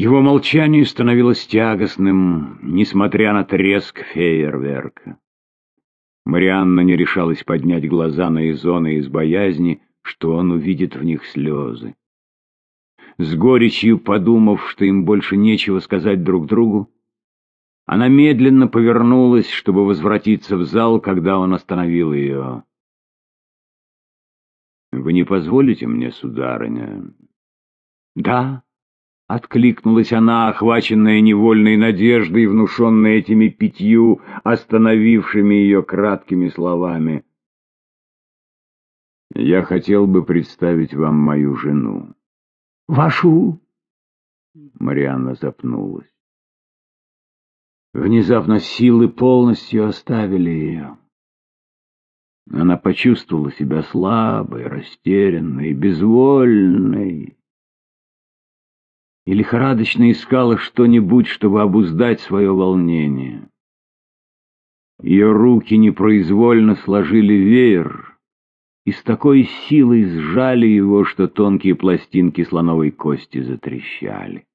Его молчание становилось тягостным, несмотря на треск фейерверка. Марианна не решалась поднять глаза на Изона из боязни, что он увидит в них слезы. С горечью подумав, что им больше нечего сказать друг другу, она медленно повернулась, чтобы возвратиться в зал, когда он остановил ее. «Вы не позволите мне, сударыня?» «Да», — откликнулась она, охваченная невольной надеждой, внушенной этими пятью, остановившими ее краткими словами. «Я хотел бы представить вам мою жену». «Вашу?» Марианна запнулась. Внезапно силы полностью оставили ее. Она почувствовала себя слабой, растерянной, безвольной и лихорадочно искала что-нибудь, чтобы обуздать свое волнение. Ее руки непроизвольно сложили веер и с такой силой сжали его, что тонкие пластинки слоновой кости затрещали.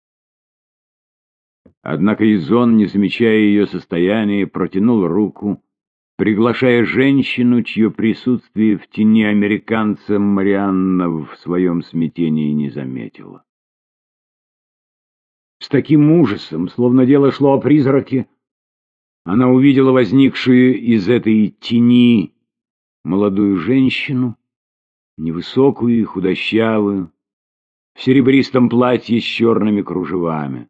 Однако Изон, не замечая ее состояния, протянул руку, приглашая женщину, чье присутствие в тени американца Марианна в своем смятении не заметила. С таким ужасом, словно дело шло о призраке, она увидела возникшую из этой тени молодую женщину, невысокую и худощавую, в серебристом платье с черными кружевами.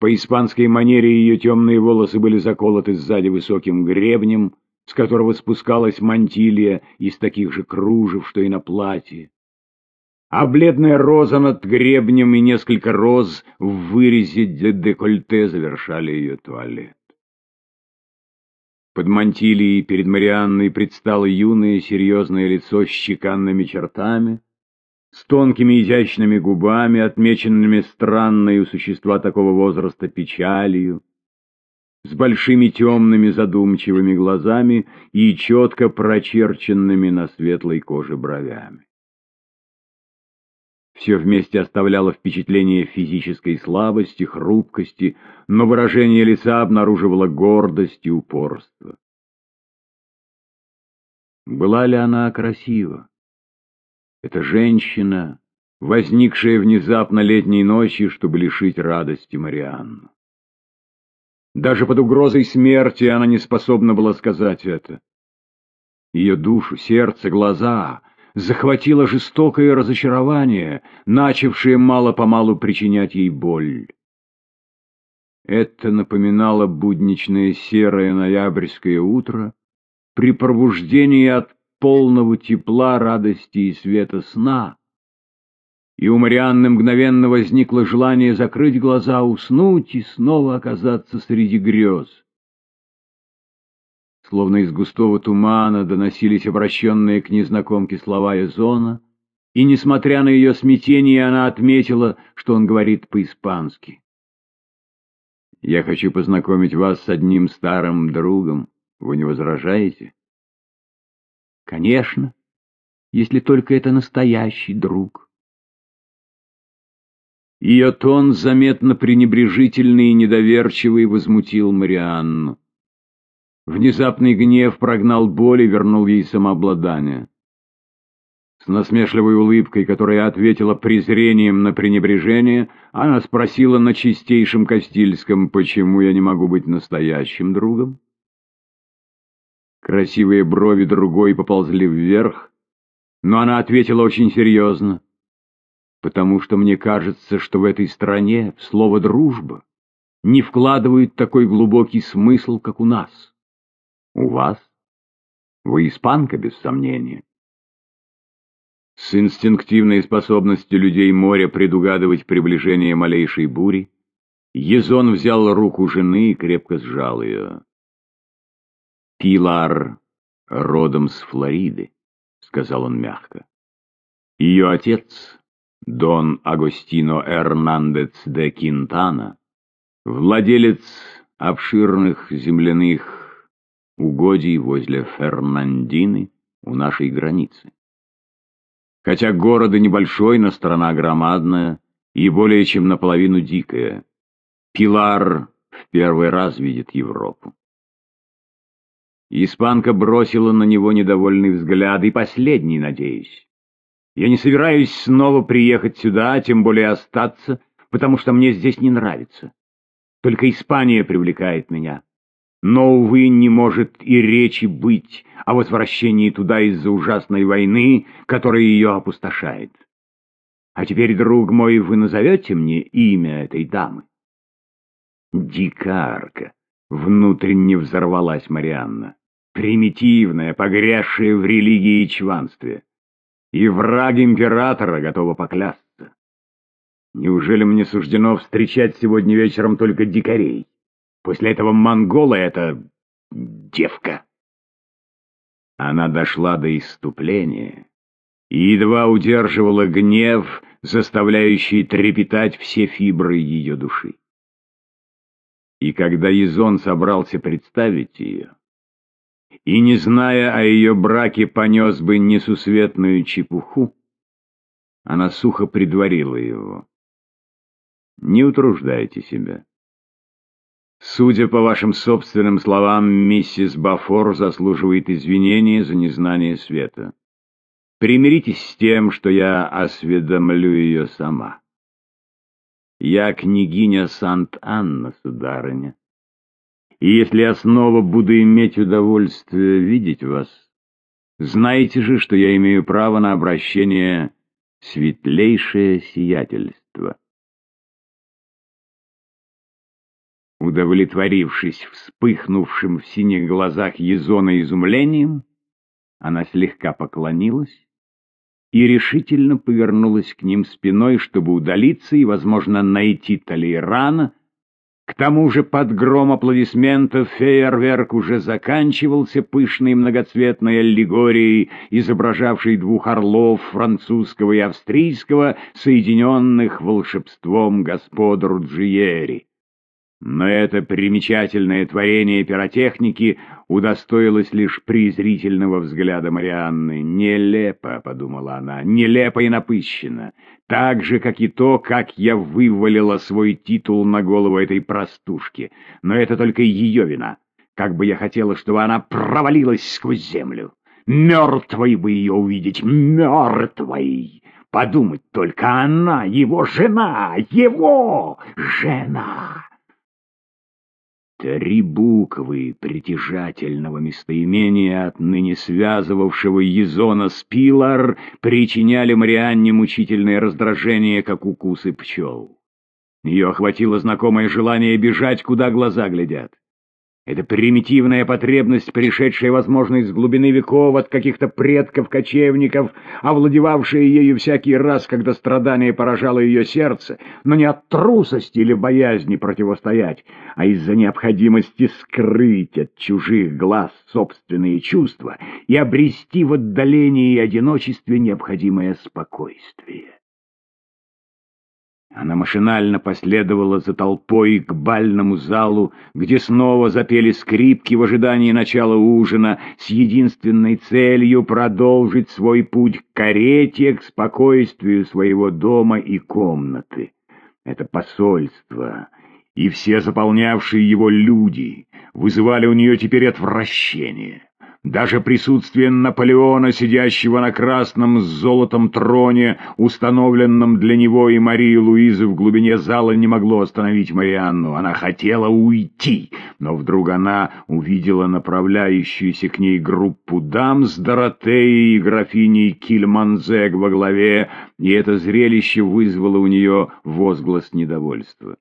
По испанской манере ее темные волосы были заколоты сзади высоким гребнем, с которого спускалась мантилья из таких же кружев, что и на платье. А бледная роза над гребнем и несколько роз в вырезе декольте завершали ее туалет. Под мантилией перед Марианной предстало юное серьезное лицо с чеканными чертами, с тонкими изящными губами, отмеченными странной у существа такого возраста печалью, с большими темными задумчивыми глазами и четко прочерченными на светлой коже бровями. Все вместе оставляло впечатление физической слабости, хрупкости, но выражение лица обнаруживало гордость и упорство. Была ли она красива? Это женщина, возникшая внезапно летней ночью, чтобы лишить радости Марианну. Даже под угрозой смерти она не способна была сказать это. Ее душу, сердце, глаза захватило жестокое разочарование, начавшее мало-помалу причинять ей боль. Это напоминало будничное серое ноябрьское утро при пробуждении от полного тепла, радости и света сна. И у Марианны мгновенно возникло желание закрыть глаза, уснуть и снова оказаться среди грез. Словно из густого тумана доносились обращенные к незнакомке слова Эзона, и, несмотря на ее смятение, она отметила, что он говорит по-испански. «Я хочу познакомить вас с одним старым другом. Вы не возражаете?» Конечно, если только это настоящий друг. Ее тон заметно пренебрежительный и недоверчивый возмутил Марианну. Внезапный гнев прогнал боль и вернул ей самообладание. С насмешливой улыбкой, которая ответила презрением на пренебрежение, она спросила на чистейшем Кастильском, почему я не могу быть настоящим другом. Красивые брови другой поползли вверх, но она ответила очень серьезно. «Потому что мне кажется, что в этой стране слово «дружба» не вкладывает такой глубокий смысл, как у нас. У вас? Вы испанка, без сомнения». С инстинктивной способностью людей моря предугадывать приближение малейшей бури, Езон взял руку жены и крепко сжал ее. Пилар родом с Флориды, — сказал он мягко. Ее отец, Дон Агостино Эрнандец де Кинтана, владелец обширных земляных угодий возле Фернандины у нашей границы. Хотя город и небольшой, но страна громадная, и более чем наполовину дикая. Пилар в первый раз видит Европу. Испанка бросила на него недовольный взгляд, и последний, надеюсь. Я не собираюсь снова приехать сюда, тем более остаться, потому что мне здесь не нравится. Только Испания привлекает меня. Но, увы, не может и речи быть о возвращении туда из-за ужасной войны, которая ее опустошает. А теперь, друг мой, вы назовете мне имя этой дамы? Дикарка. Внутренне взорвалась Марианна. Примитивная, погрязшая в религии и чванстве. И враг императора готова поклясться. Неужели мне суждено встречать сегодня вечером только дикарей? После этого монгола это... девка. Она дошла до иступления и едва удерживала гнев, заставляющий трепетать все фибры ее души. И когда Езон собрался представить ее, и, не зная о ее браке, понес бы несусветную чепуху, она сухо предварила его. Не утруждайте себя. Судя по вашим собственным словам, миссис Бафор заслуживает извинения за незнание света. Примиритесь с тем, что я осведомлю ее сама. Я княгиня Сант-Анна, сударыня. И если я снова буду иметь удовольствие видеть вас, знаете же, что я имею право на обращение светлейшее сиятельство. Удовлетворившись вспыхнувшим в синих глазах Езона изумлением, она слегка поклонилась и решительно повернулась к ним спиной, чтобы удалиться и, возможно, найти Талейрана. К тому же под гром аплодисментов фейерверк уже заканчивался пышной многоцветной аллегорией, изображавшей двух орлов французского и австрийского, соединенных волшебством господ Руджиери. Но это примечательное творение пиротехники удостоилось лишь презрительного взгляда Марианны. «Нелепо», — подумала она, — «нелепо и напыщенно, так же, как и то, как я вывалила свой титул на голову этой простушки. Но это только ее вина. Как бы я хотела, чтобы она провалилась сквозь землю. Мертвой бы ее увидеть, мертвой!» Подумать только, она, его жена, его жена. Три буквы притяжательного местоимения, отныне связывавшего Езона с Пилар, причиняли Марианне мучительное раздражение, как укусы пчел. Ее охватило знакомое желание бежать, куда глаза глядят. Это примитивная потребность, пришедшая, возможно, из глубины веков от каких-то предков-кочевников, овладевавшая ею всякий раз, когда страдание поражало ее сердце, но не от трусости или боязни противостоять, а из-за необходимости скрыть от чужих глаз собственные чувства и обрести в отдалении и одиночестве необходимое спокойствие. Она машинально последовала за толпой к бальному залу, где снова запели скрипки в ожидании начала ужина с единственной целью продолжить свой путь к карете, к спокойствию своего дома и комнаты. Это посольство и все заполнявшие его люди вызывали у нее теперь отвращение. Даже присутствие Наполеона, сидящего на красном с золотом троне, установленном для него и Марии Луизы в глубине зала, не могло остановить Марианну. Она хотела уйти, но вдруг она увидела направляющуюся к ней группу дам с Доротеей и графиней Кильманзег во главе, и это зрелище вызвало у нее возглас недовольства.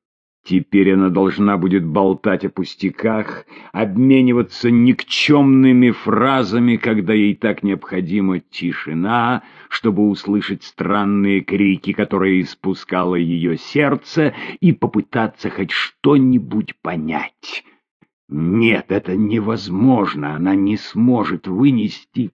Теперь она должна будет болтать о пустяках, обмениваться никчемными фразами, когда ей так необходима тишина, чтобы услышать странные крики, которые испускало ее сердце, и попытаться хоть что-нибудь понять. Нет, это невозможно, она не сможет вынести